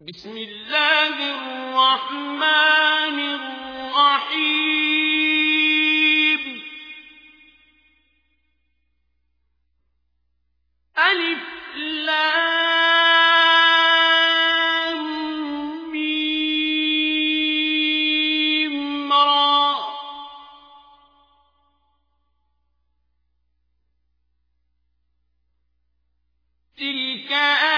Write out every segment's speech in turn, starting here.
بسم الله الرحمن الرحيم. ألف لام ميم را. تلك آيات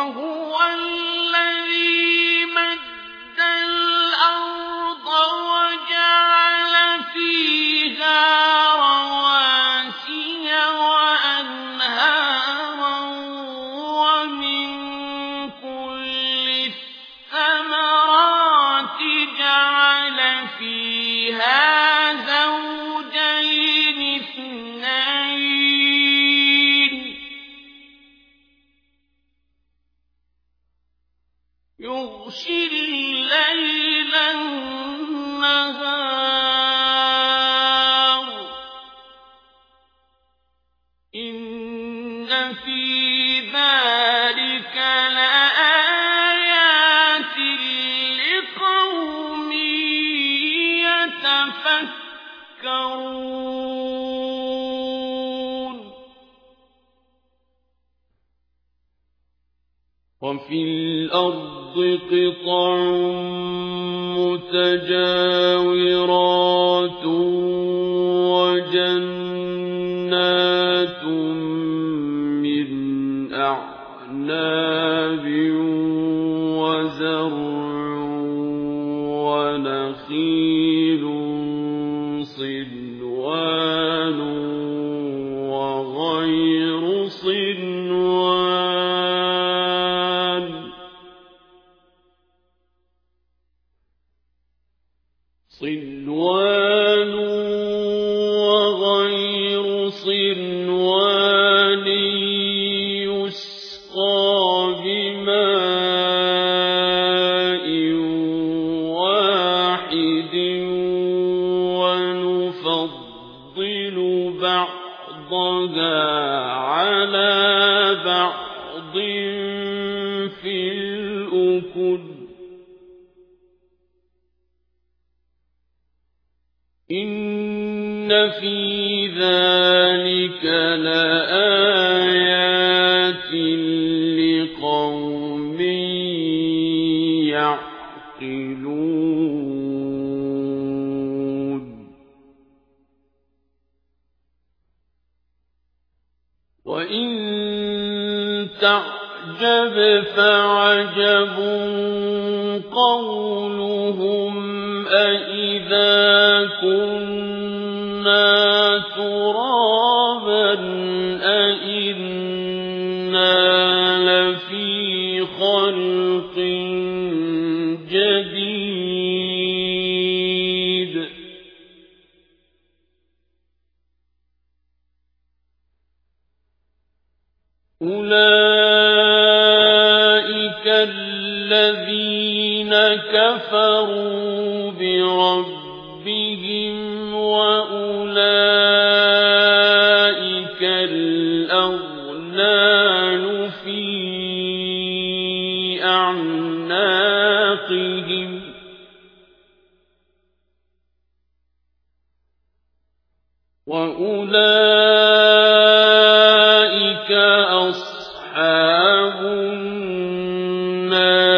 وهو الذي مد الأرض وجعل فيها رواسي وأنهارا ومن كل الثمرات جعل فيها يغشي الليل النهار. إن في ذلك لآيات لقوم يتفكرون. وفي الأرض قطع متجاورات وجنات من أعناب وزرع ونخيل الأكل. إن في ذلك لآيات لقوم يعقلون. وإن تعجب فعجب قولهم أئذا كنا ترابا أئنا لفي خلق جديد. أولئك كفروا بربهم وأولئك الأغلال في أعناقهم. وأولئك أصحاب النار.